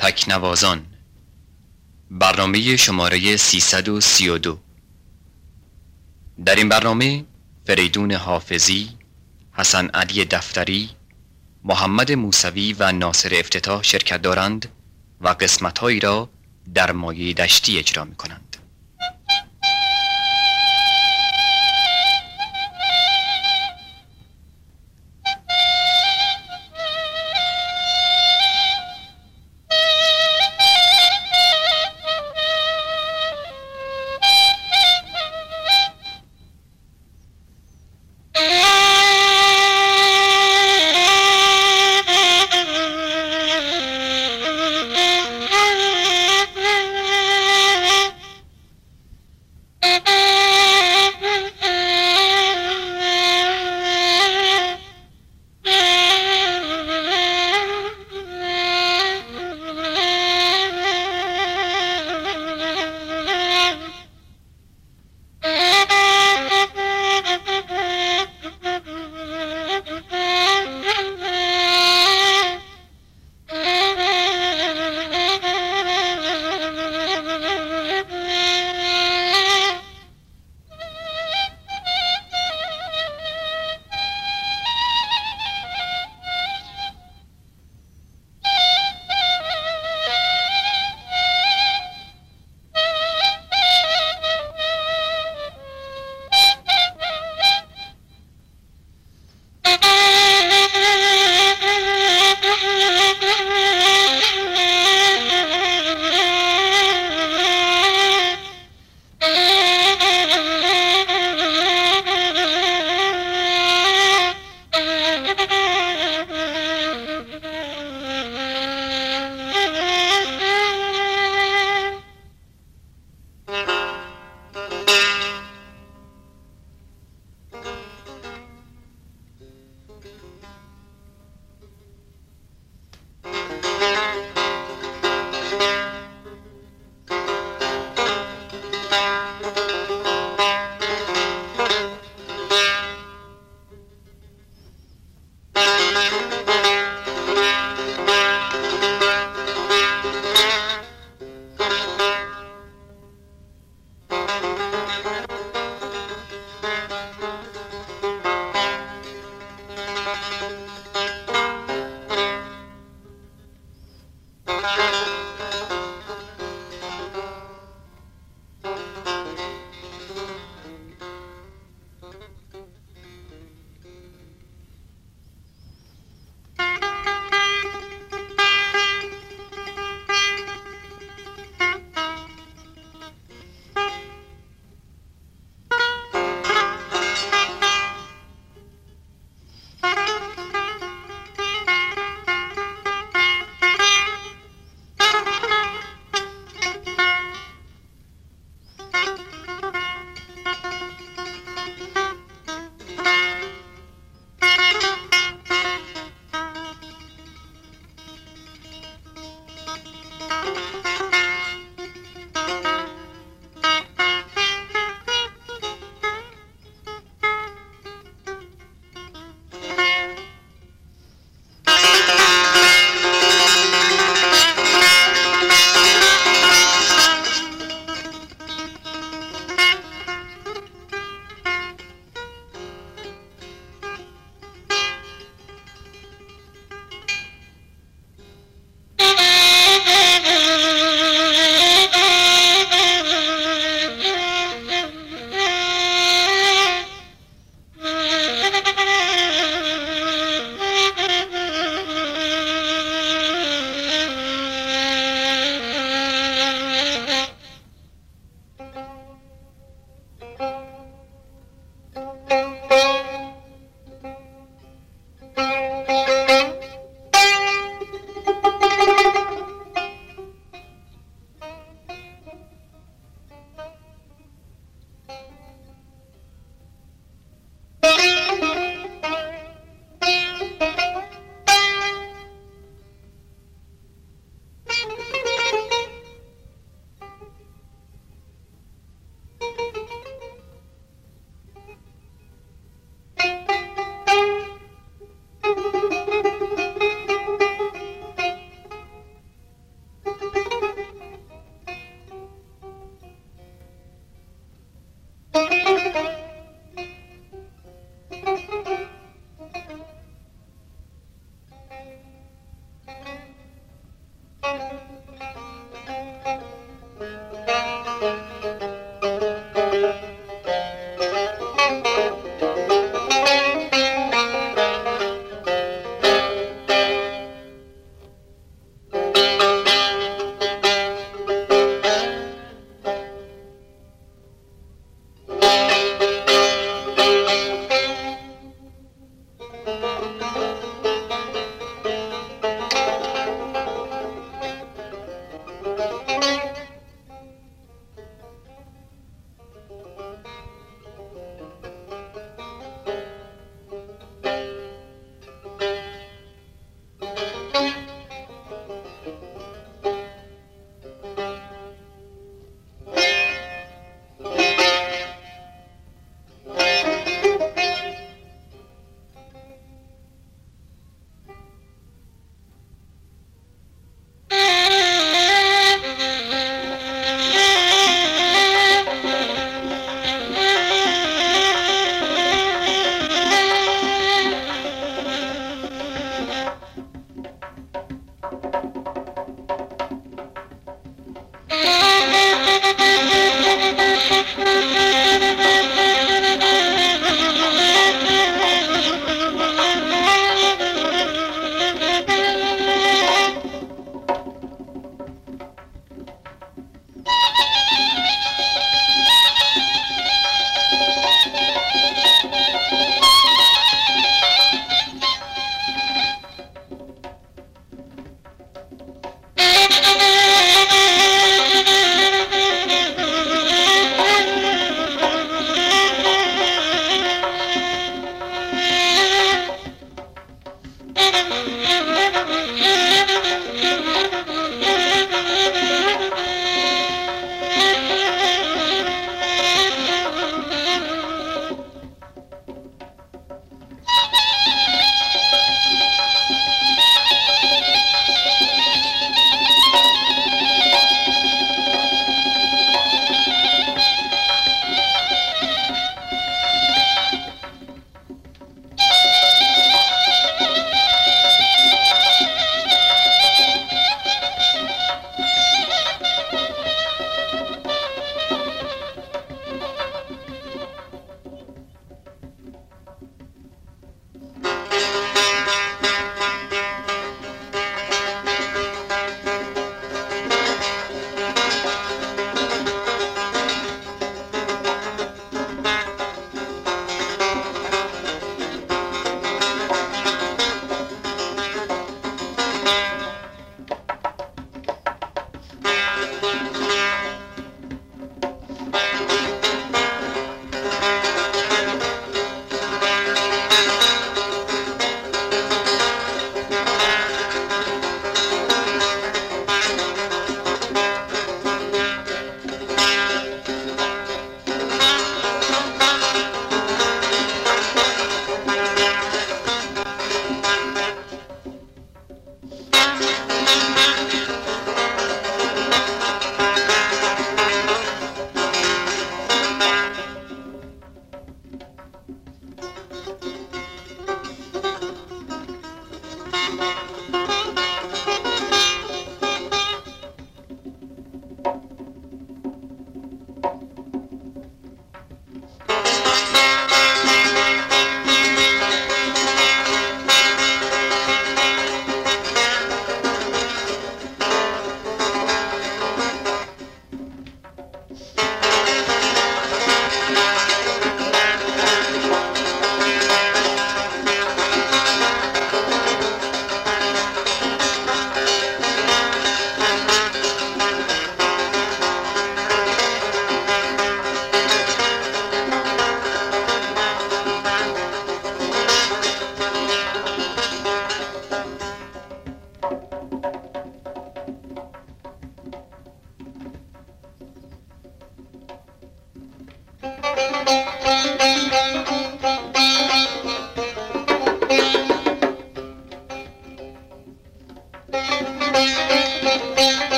تکنوازان. برنامه شماره 332 در این برنامه فریدون حافظی حسن علی دفتری محمد موسوی و ناصر افتتاح شرکت دارند و قسمتهایی را در مایه دشتی اجرا می کنند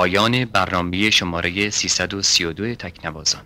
پایان برنامه شماره 332 تکنوازان.